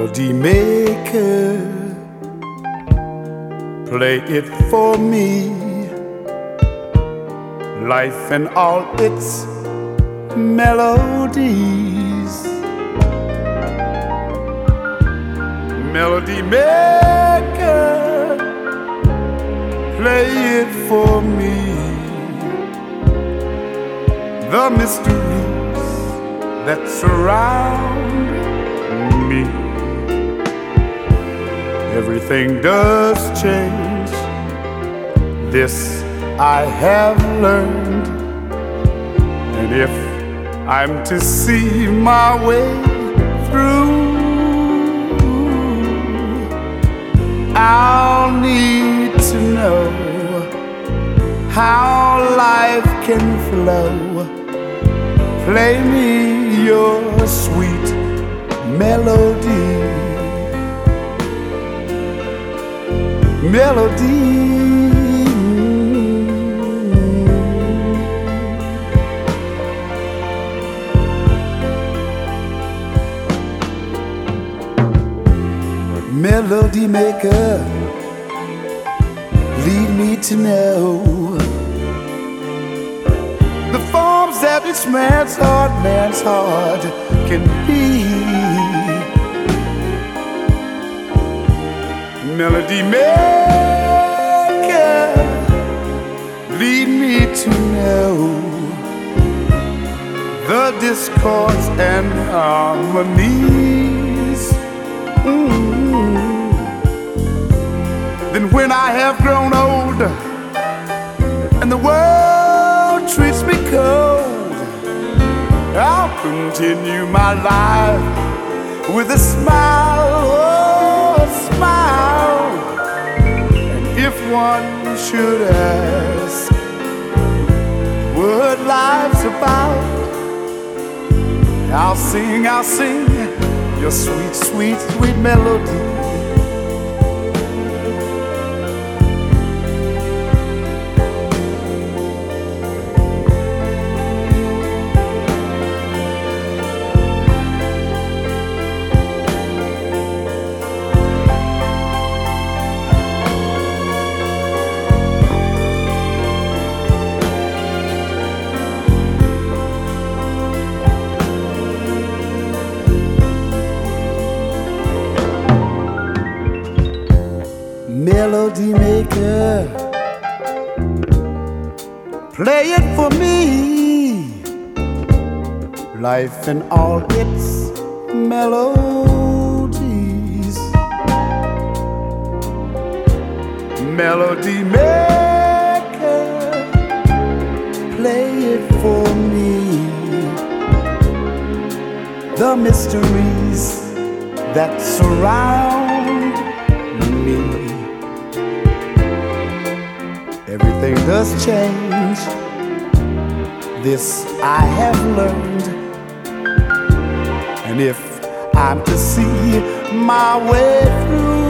melody maker, play it for me. Life and all its melodies. Melody maker, play it for me. The mysteries that surround me. Everything does change. This I have learned. And if I'm to see my way through, I'll need to know how life can flow. Play me your sweet melody. Melody. Melody maker, lead me to know the forms that each man's heart, man's heart can be. Melody maker, me to know the discords and harmonies. Mm. Then when I have grown old and the world treats me cold, I'll continue my life with a smile, oh, a smile. And if one should ask what life's about, I'll sing, I'll sing your sweet, sweet, sweet melody. Melody maker. Play it for me. Life and all its melodies. Melody maker. Play it for me. The mysteries that surround Everything does change. This I have learned. And if I'm to see my way through,